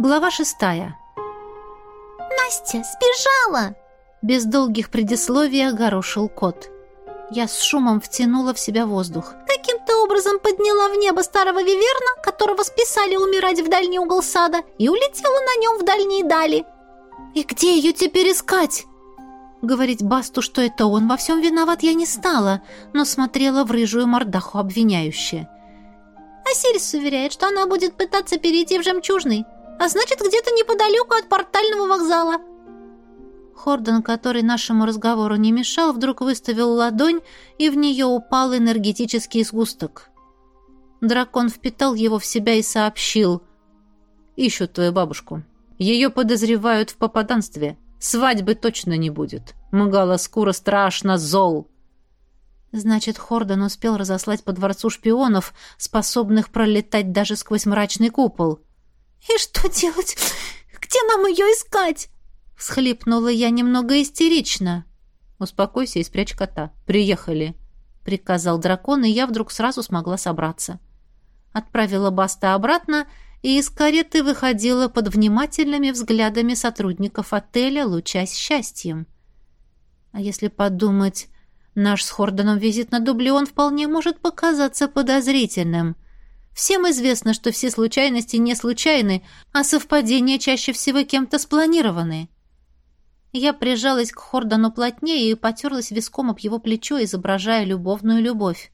Глава шестая. «Настя сбежала!» Без долгих предисловий огорошил кот. Я с шумом втянула в себя воздух. Каким-то образом подняла в небо старого виверна, которого списали умирать в дальний угол сада, и улетела на нем в дальние дали. «И где ее теперь искать?» Говорить Басту, что это он во всем виноват, я не стала, но смотрела в рыжую мордаху обвиняюще. Асирис уверяет, что она будет пытаться перейти в жемчужный, а значит, где-то неподалеку от портального вокзала. Хордон, который нашему разговору не мешал, вдруг выставил ладонь, и в нее упал энергетический сгусток. Дракон впитал его в себя и сообщил. «Ищут твою бабушку. Ее подозревают в попаданстве. Свадьбы точно не будет. Мгала скура страшно зол». Значит, Хордон успел разослать по дворцу шпионов, способных пролетать даже сквозь мрачный купол. «И что делать? Где нам ее искать?» Всхлипнула я немного истерично. «Успокойся и спрячь кота. Приехали», — приказал дракон, и я вдруг сразу смогла собраться. Отправила Баста обратно, и из кареты выходила под внимательными взглядами сотрудников отеля, лучась счастьем. А если подумать, наш с Хордоном визит на Дублион вполне может показаться подозрительным — Всем известно, что все случайности не случайны, а совпадения чаще всего кем-то спланированы. Я прижалась к Хордану плотнее и потерлась виском об его плечо, изображая любовную любовь.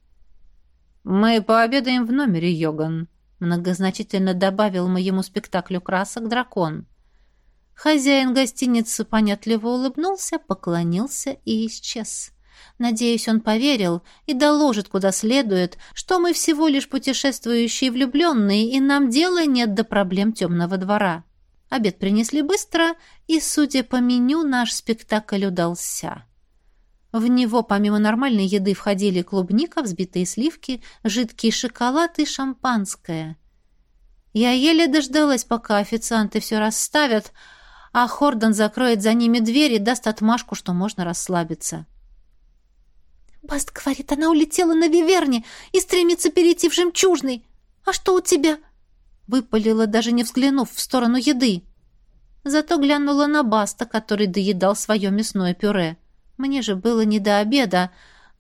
«Мы пообедаем в номере, Йоган», — многозначительно добавил моему спектаклю красок дракон. Хозяин гостиницы понятливо улыбнулся, поклонился и исчез. Надеюсь, он поверил и доложит куда следует, что мы всего лишь путешествующие влюбленные, и нам дела нет до проблем темного двора. Обед принесли быстро, и, судя по меню, наш спектакль удался. В него помимо нормальной еды входили клубника, взбитые сливки, жидкий шоколад и шампанское. Я еле дождалась, пока официанты все расставят, а Хордон закроет за ними дверь и даст отмашку, что можно расслабиться. «Баст говорит, она улетела на Виверне и стремится перейти в жемчужный. А что у тебя?» Выпалила, даже не взглянув в сторону еды. Зато глянула на Баста, который доедал свое мясное пюре. Мне же было не до обеда,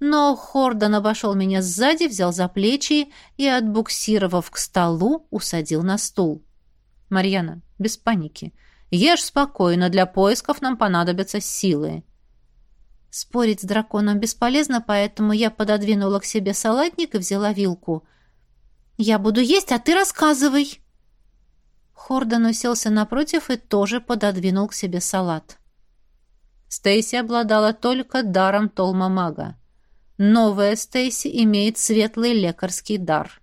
но Хордон обошел меня сзади, взял за плечи и, отбуксировав к столу, усадил на стул. «Марьяна, без паники. Ешь спокойно, для поисков нам понадобятся силы». Спорить с драконом бесполезно, поэтому я пододвинула к себе салатник и взяла вилку. «Я буду есть, а ты рассказывай!» Хордон уселся напротив и тоже пододвинул к себе салат. Стейси обладала только даром Толма-мага. Новая Стейси имеет светлый лекарский дар.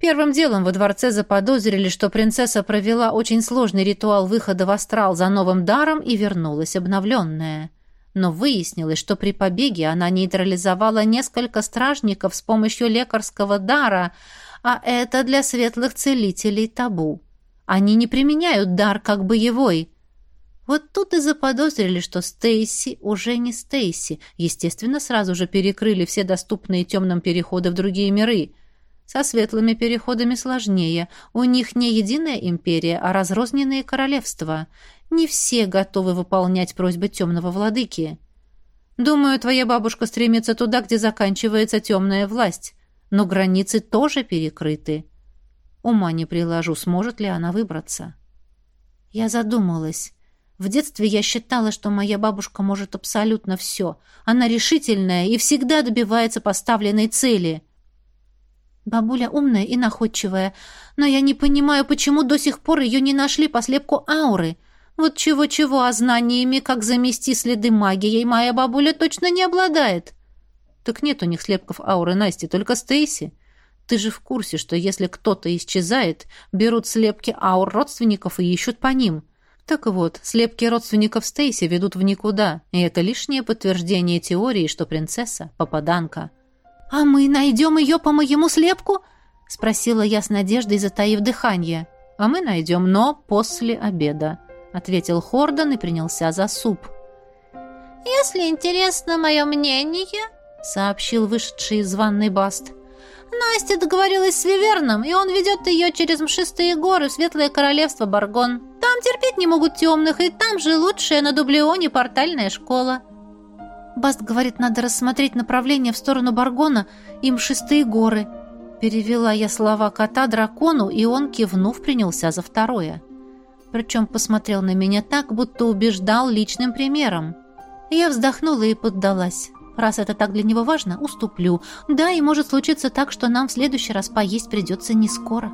Первым делом во дворце заподозрили, что принцесса провела очень сложный ритуал выхода в астрал за новым даром и вернулась обновленная но выяснилось, что при побеге она нейтрализовала несколько стражников с помощью лекарского дара, а это для светлых целителей табу. Они не применяют дар как боевой. Вот тут и заподозрили, что Стейси уже не Стейси. Естественно, сразу же перекрыли все доступные темным переходы в другие миры. Со светлыми переходами сложнее. У них не единая империя, а разрозненные королевства. Не все готовы выполнять просьбы темного владыки. Думаю, твоя бабушка стремится туда, где заканчивается темная власть, но границы тоже перекрыты. Ума не приложу, сможет ли она выбраться. Я задумалась. В детстве я считала, что моя бабушка может абсолютно все. Она решительная и всегда добивается поставленной цели. Бабуля умная и находчивая, но я не понимаю, почему до сих пор ее не нашли по слепку ауры — вот чего-чего, а знаниями, как замести следы магией, моя бабуля точно не обладает. Так нет у них слепков ауры Насти, только Стейси. Ты же в курсе, что если кто-то исчезает, берут слепки аур родственников и ищут по ним. Так вот, слепки родственников Стейси ведут в никуда, и это лишнее подтверждение теории, что принцесса — попаданка. «А мы найдем ее по моему слепку?» — спросила я с надеждой, затаив дыхание. «А мы найдем, но после обеда», — ответил Хордон и принялся за суп. «Если интересно мое мнение», — сообщил вышедший из ванной Баст, Настя договорилась с Виверном, и он ведет ее через мшистые горы в Светлое Королевство Баргон. Там терпеть не могут темных, и там же лучшая на Дублионе портальная школа. Баст говорит, надо рассмотреть направление в сторону Баргона и мшистые горы. Перевела я слова кота дракону, и он, кивнув, принялся за второе. Причем посмотрел на меня так, будто убеждал личным примером. Я вздохнула и поддалась. Раз это так для него важно, уступлю. Да, и может случиться так, что нам в следующий раз поесть придется не скоро.